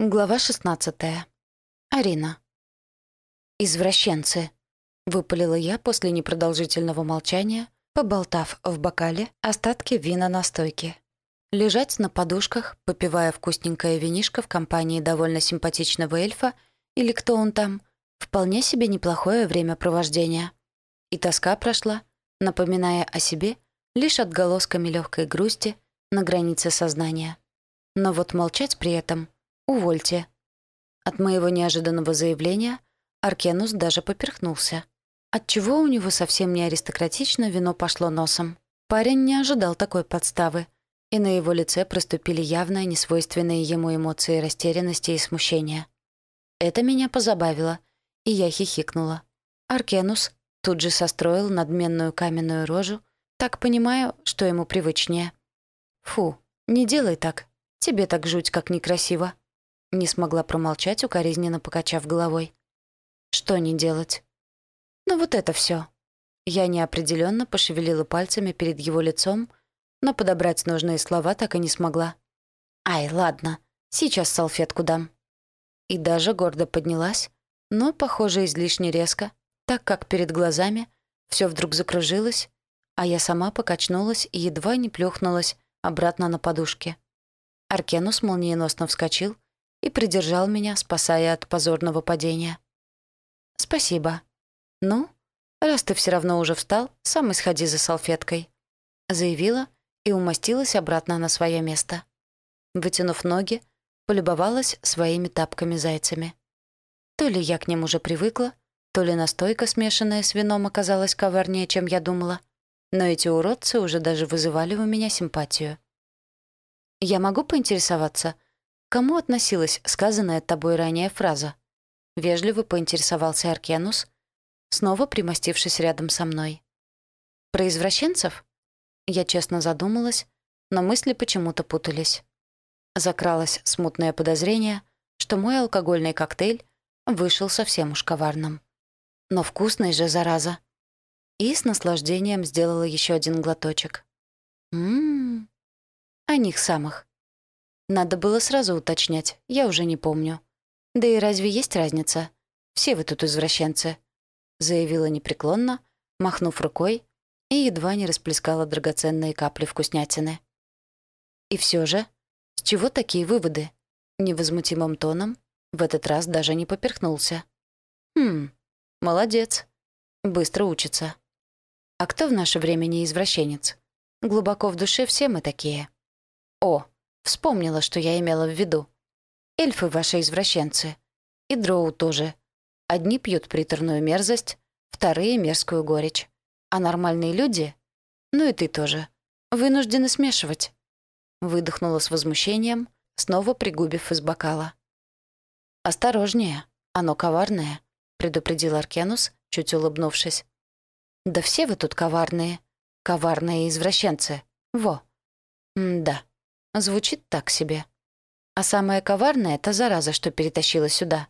Глава 16. Арина. «Извращенцы», — выпалила я после непродолжительного молчания, поболтав в бокале остатки вина на стойке. Лежать на подушках, попивая вкусненькое винишко в компании довольно симпатичного эльфа, или кто он там, вполне себе неплохое времяпровождение. И тоска прошла, напоминая о себе лишь отголосками легкой грусти на границе сознания. Но вот молчать при этом — «Увольте». От моего неожиданного заявления Аркенус даже поперхнулся. Отчего у него совсем не аристократично вино пошло носом. Парень не ожидал такой подставы, и на его лице проступили явно несвойственные ему эмоции растерянности и смущения. Это меня позабавило, и я хихикнула. Аркенус тут же состроил надменную каменную рожу, так понимаю, что ему привычнее. «Фу, не делай так. Тебе так жуть, как некрасиво». Не смогла промолчать, укоризненно покачав головой. Что не делать? Ну вот это все. Я неопределенно пошевелила пальцами перед его лицом, но подобрать нужные слова так и не смогла. «Ай, ладно, сейчас салфетку дам». И даже гордо поднялась, но, похоже, излишне резко, так как перед глазами все вдруг закружилось, а я сама покачнулась и едва не плюхнулась обратно на подушке. Аркенус молниеносно вскочил, и придержал меня, спасая от позорного падения. «Спасибо. Ну, раз ты все равно уже встал, сам исходи за салфеткой», — заявила и умостилась обратно на свое место. Вытянув ноги, полюбовалась своими тапками-зайцами. То ли я к ним уже привыкла, то ли настойка, смешанная с вином, оказалась коварнее, чем я думала, но эти уродцы уже даже вызывали у меня симпатию. «Я могу поинтересоваться, кому относилась сказанная тобой ранее фраза?» Вежливо поинтересовался Аркенус, снова примостившись рядом со мной. «Про извращенцев?» Я честно задумалась, но мысли почему-то путались. Закралось смутное подозрение, что мой алкогольный коктейль вышел совсем уж коварным. Но вкусный же, зараза. И с наслаждением сделала еще один глоточек. Ммм, о них самых. Надо было сразу уточнять, я уже не помню. Да и разве есть разница? Все вы тут извращенцы», — заявила непреклонно, махнув рукой и едва не расплескала драгоценные капли вкуснятины. «И все же, с чего такие выводы?» Невозмутимым тоном в этот раз даже не поперхнулся. «Хм, молодец. Быстро учится. А кто в наше время не извращенец? Глубоко в душе все мы такие. О, Вспомнила, что я имела в виду. Эльфы ваши извращенцы. И дроу тоже. Одни пьют приторную мерзость, вторые — мерзкую горечь. А нормальные люди, ну и ты тоже, вынуждены смешивать. Выдохнула с возмущением, снова пригубив из бокала. «Осторожнее, оно коварное», — предупредил Аркенус, чуть улыбнувшись. «Да все вы тут коварные. Коварные извращенцы. Во». «М-да». Звучит так себе. А самое коварное — та зараза, что перетащила сюда.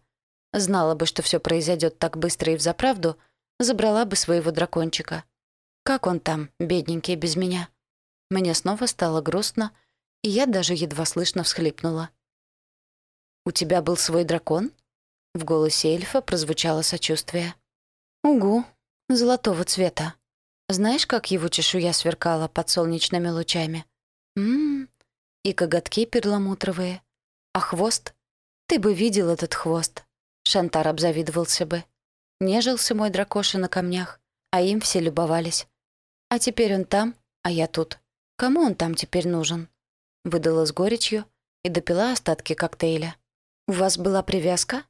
Знала бы, что все произойдет так быстро и взаправду, забрала бы своего дракончика. Как он там, бедненький, без меня? Мне снова стало грустно, и я даже едва слышно всхлипнула. «У тебя был свой дракон?» В голосе эльфа прозвучало сочувствие. «Угу, золотого цвета. Знаешь, как его чешуя сверкала под солнечными лучами? Ммм, и коготки перламутровые. А хвост? Ты бы видел этот хвост. Шантар обзавидовался бы. Нежился мой дракоша на камнях, а им все любовались. А теперь он там, а я тут. Кому он там теперь нужен? Выдала с горечью и допила остатки коктейля. «У вас была привязка?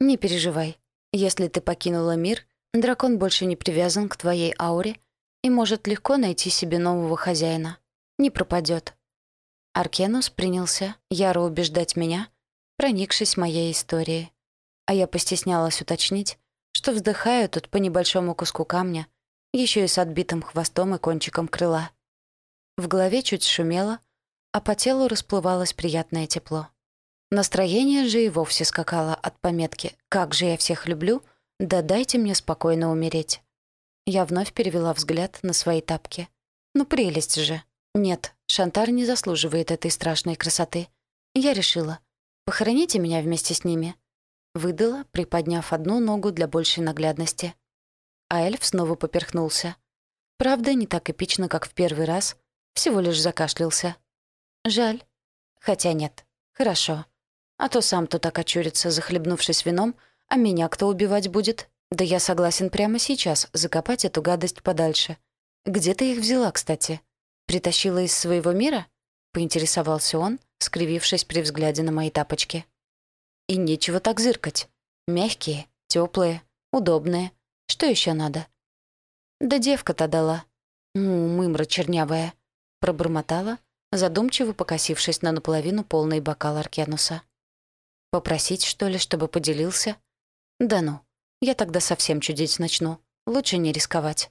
Не переживай. Если ты покинула мир, дракон больше не привязан к твоей ауре и может легко найти себе нового хозяина. Не пропадет. Аркенус принялся яро убеждать меня, проникшись моей историей. А я постеснялась уточнить, что вздыхаю тут по небольшому куску камня, еще и с отбитым хвостом и кончиком крыла. В голове чуть шумело, а по телу расплывалось приятное тепло. Настроение же и вовсе скакало от пометки «Как же я всех люблю», да дайте мне спокойно умереть. Я вновь перевела взгляд на свои тапки. Ну прелесть же. Нет, Шантар не заслуживает этой страшной красоты. Я решила. Похороните меня вместе с ними», — выдала, приподняв одну ногу для большей наглядности. А эльф снова поперхнулся. Правда, не так эпично, как в первый раз, всего лишь закашлялся. Жаль. Хотя нет. Хорошо. А то сам то так очурится, захлебнувшись вином, а меня кто убивать будет? Да я согласен прямо сейчас закопать эту гадость подальше. Где ты их взяла, кстати? Притащила из своего мира? Поинтересовался он, скривившись при взгляде на мои тапочки. И нечего так зыркать. Мягкие, теплые, удобные. Что еще надо? Да девка-то дала. Ну, мымра чернявая. Пробормотала, задумчиво покосившись на наполовину полный бокал Аркенуса. Попросить, что ли, чтобы поделился? Да ну, я тогда совсем чудить начну. Лучше не рисковать.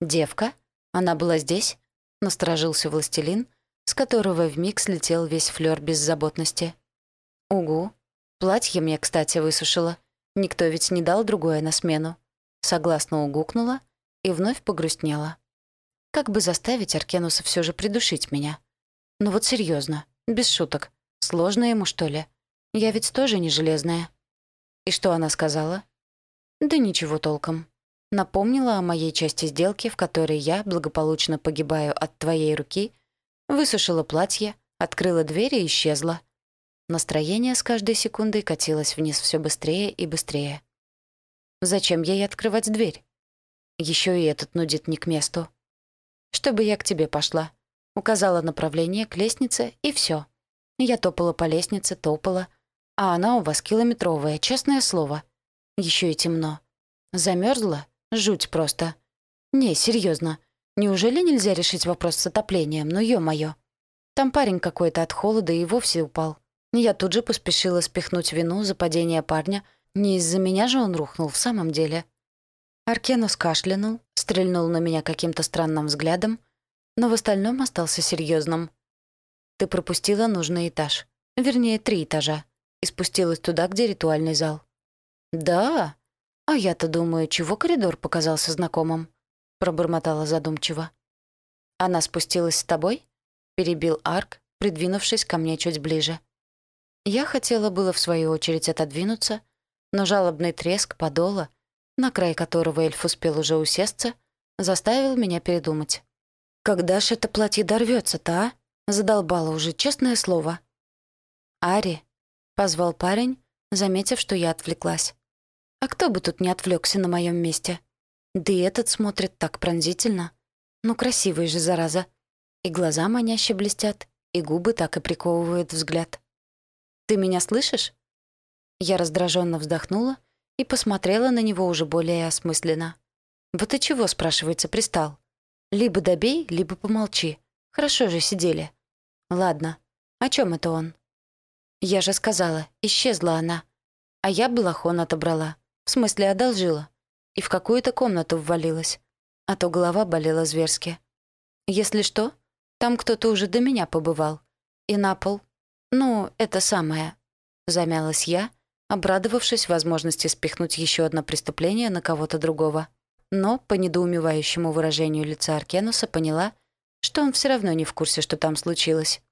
«Девка? Она была здесь?» — насторожился властелин, с которого вмиг слетел весь флёр беззаботности. «Угу. Платье мне, кстати, высушило. Никто ведь не дал другое на смену». Согласно угукнула и вновь погрустнела. Как бы заставить Аркенуса все же придушить меня? Ну вот серьезно, без шуток. Сложно ему, что ли? Я ведь тоже не железная. И что она сказала? Да ничего толком. Напомнила о моей части сделки, в которой я благополучно погибаю от твоей руки, высушила платье, открыла дверь и исчезла. Настроение с каждой секундой катилось вниз все быстрее и быстрее. Зачем ей открывать дверь? Еще и этот нудит не к месту чтобы я к тебе пошла. Указала направление к лестнице, и все. Я топала по лестнице, топала. А она у вас километровая, честное слово. Еще и темно. Замерзла? Жуть просто. Не, серьезно. Неужели нельзя решить вопрос с отоплением? Ну, ё-моё. Там парень какой-то от холода и вовсе упал. Я тут же поспешила спихнуть вину за падение парня. Не из-за меня же он рухнул в самом деле. Аркенус кашлянул, стрельнул на меня каким-то странным взглядом, но в остальном остался серьезным. «Ты пропустила нужный этаж. Вернее, три этажа. И спустилась туда, где ритуальный зал». «Да? А я-то думаю, чего коридор показался знакомым?» пробормотала задумчиво. «Она спустилась с тобой?» перебил Арк, придвинувшись ко мне чуть ближе. Я хотела было в свою очередь отодвинуться, но жалобный треск подола на край которого эльф успел уже усесться, заставил меня передумать. «Когда ж это платье дорвётся-то, а?» Задолбало уже, честное слово. «Ари», — позвал парень, заметив, что я отвлеклась. «А кто бы тут не отвлекся на моем месте? Да и этот смотрит так пронзительно. Ну, красивый же, зараза. И глаза маняще блестят, и губы так и приковывают взгляд. Ты меня слышишь?» Я раздраженно вздохнула и посмотрела на него уже более осмысленно. «Вот и чего, спрашивается, пристал? Либо добей, либо помолчи. Хорошо же сидели. Ладно, о чем это он?» «Я же сказала, исчезла она. А я балахон отобрала. В смысле, одолжила. И в какую-то комнату ввалилась. А то голова болела зверски. Если что, там кто-то уже до меня побывал. И на пол. Ну, это самое. Замялась я, обрадовавшись возможности спихнуть еще одно преступление на кого-то другого. Но по недоумевающему выражению лица Аркенуса поняла, что он все равно не в курсе, что там случилось.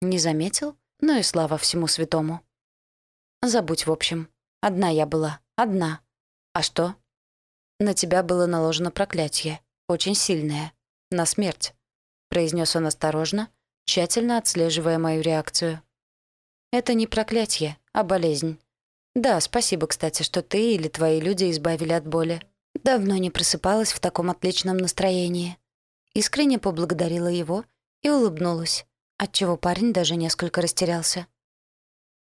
Не заметил? Ну и слава всему святому. Забудь, в общем. Одна я была. Одна. А что? На тебя было наложено проклятие. Очень сильное. На смерть. Произнес он осторожно, тщательно отслеживая мою реакцию. Это не проклятие, а болезнь. Да, спасибо, кстати, что ты или твои люди избавили от боли. Давно не просыпалась в таком отличном настроении. Искренне поблагодарила его и улыбнулась, отчего парень даже несколько растерялся.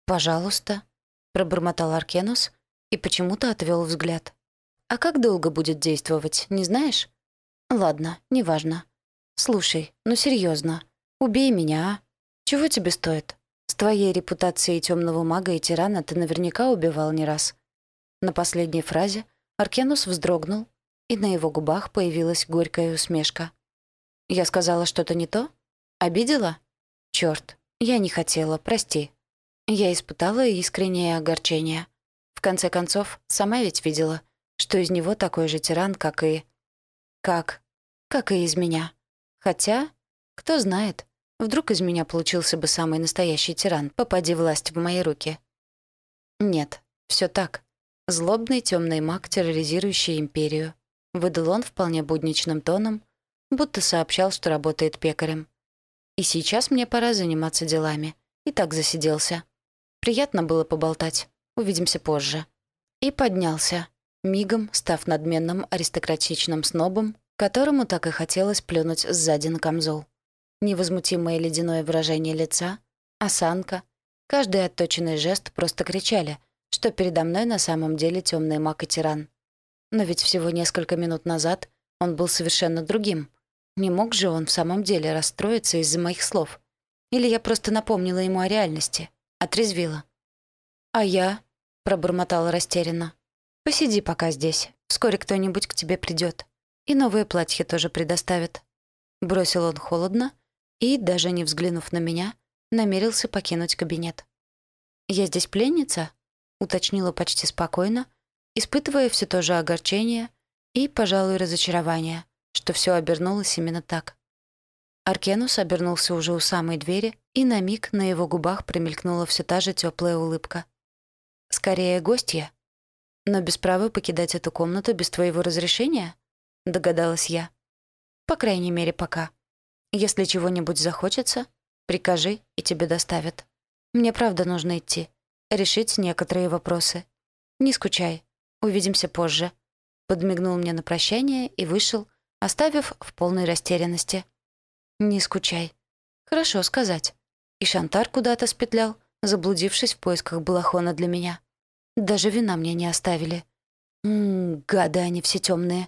«Пожалуйста», — пробормотал Аркенус и почему-то отвел взгляд. «А как долго будет действовать, не знаешь?» «Ладно, неважно. Слушай, ну серьезно, убей меня, а? Чего тебе стоит?» С твоей репутацией темного мага и тирана ты наверняка убивал не раз». На последней фразе Аркенус вздрогнул, и на его губах появилась горькая усмешка. «Я сказала что-то не то? Обидела? Чёрт, я не хотела, прости». Я испытала искреннее огорчение. В конце концов, сама ведь видела, что из него такой же тиран, как и... Как? Как и из меня. Хотя, кто знает, Вдруг из меня получился бы самый настоящий тиран, попади власть в мои руки. Нет, все так. Злобный темный маг, терроризирующий империю. Выдал он вполне будничным тоном, будто сообщал, что работает пекарем. И сейчас мне пора заниматься делами. И так засиделся. Приятно было поболтать. Увидимся позже. И поднялся, мигом став надменным аристократичным снобом, которому так и хотелось плюнуть сзади на камзол. Невозмутимое ледяное выражение лица, осанка, каждый отточенный жест просто кричали, что передо мной на самом деле темный маг и тиран. Но ведь всего несколько минут назад он был совершенно другим. Не мог же он в самом деле расстроиться из-за моих слов. Или я просто напомнила ему о реальности, отрезвила. «А я?» — пробормотала растерянно. «Посиди пока здесь. Вскоре кто-нибудь к тебе придет. И новое платье тоже предоставят». Бросил он холодно и, даже не взглянув на меня, намерился покинуть кабинет. «Я здесь пленница?» — уточнила почти спокойно, испытывая все то же огорчение и, пожалуй, разочарование, что все обернулось именно так. Аркенус обернулся уже у самой двери, и на миг на его губах промелькнула все та же теплая улыбка. «Скорее, гостья. Но без права покидать эту комнату без твоего разрешения?» — догадалась я. «По крайней мере, пока». Если чего-нибудь захочется, прикажи, и тебе доставят. Мне правда нужно идти. Решить некоторые вопросы. Не скучай. Увидимся позже. Подмигнул мне на прощание и вышел, оставив в полной растерянности. Не скучай. Хорошо сказать. И Шантар куда-то спетлял, заблудившись в поисках балахона для меня. Даже вина мне не оставили. Ммм, гады они все темные.